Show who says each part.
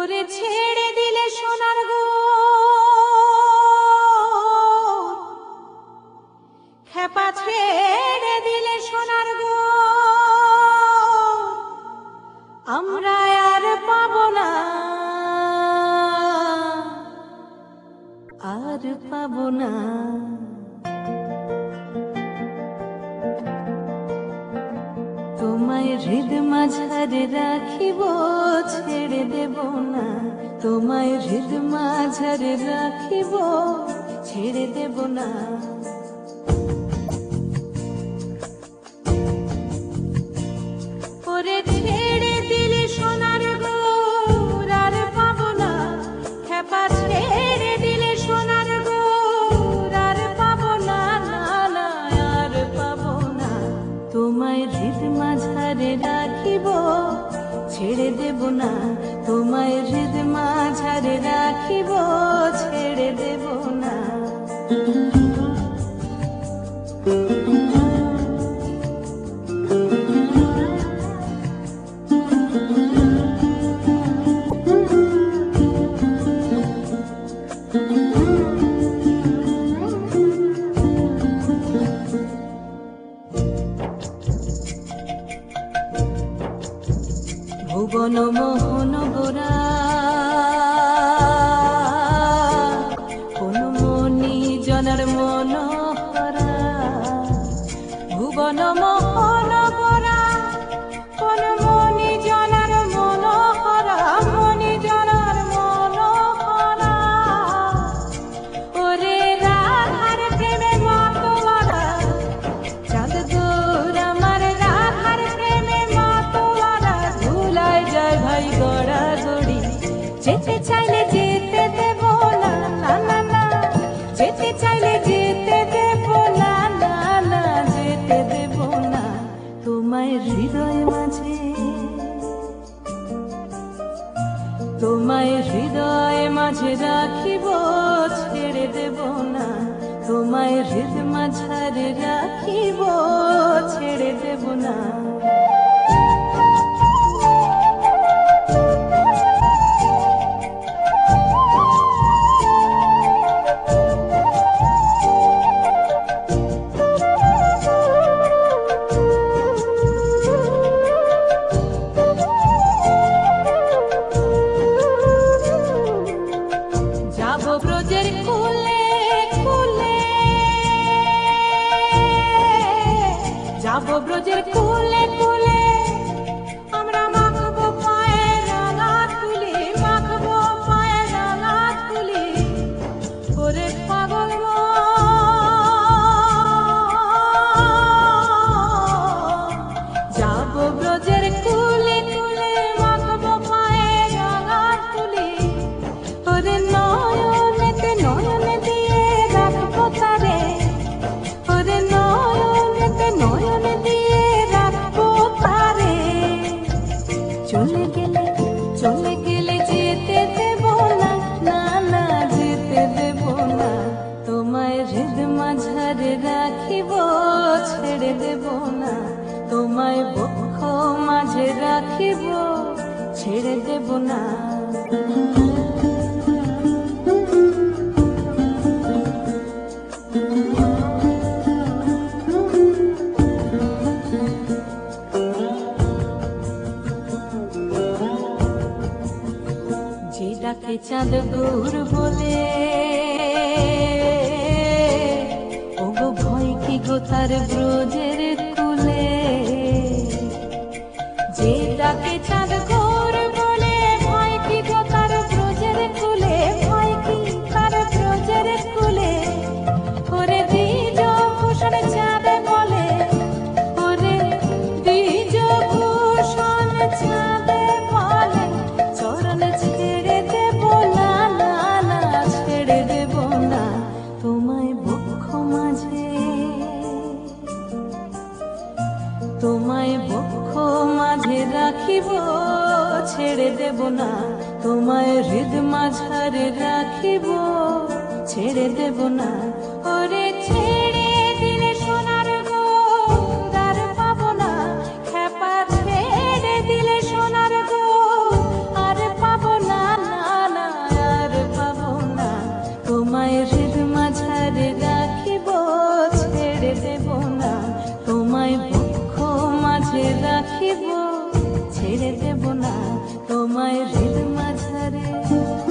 Speaker 1: করে ছেড়ে দিলে সোনার গো। খেপা ছেড়ে দিলে সোনার গো। আমরা আর পাব না। আর পাব না। হৃদ মাঝারে রাখিব ছেড়ে দেব না। তোমায় হৃদ মাঝারে রাখিব ছেড়ে দেব না। না তোমায় হৃদ মাঝারে রাখিব ছেড়ে দেব না। no more. তোমায় হৃদয় মাঝে রাখিব ছেড়ে দেব না। তোমায় হৃদ মাঝারে রাখিব ছেড়ে দেব না। অবব্রজের কু ছেড়ে দেব না। যে চাঁদ গৌর বলে ও গো ভয় কি গো তার ব্রোজে? দেখিব ছেড়ে দেব না তোমায় হৃদ মাঝারে রাখিব। ছেড়ে দেব না ওরে ছেড়ে Thank you.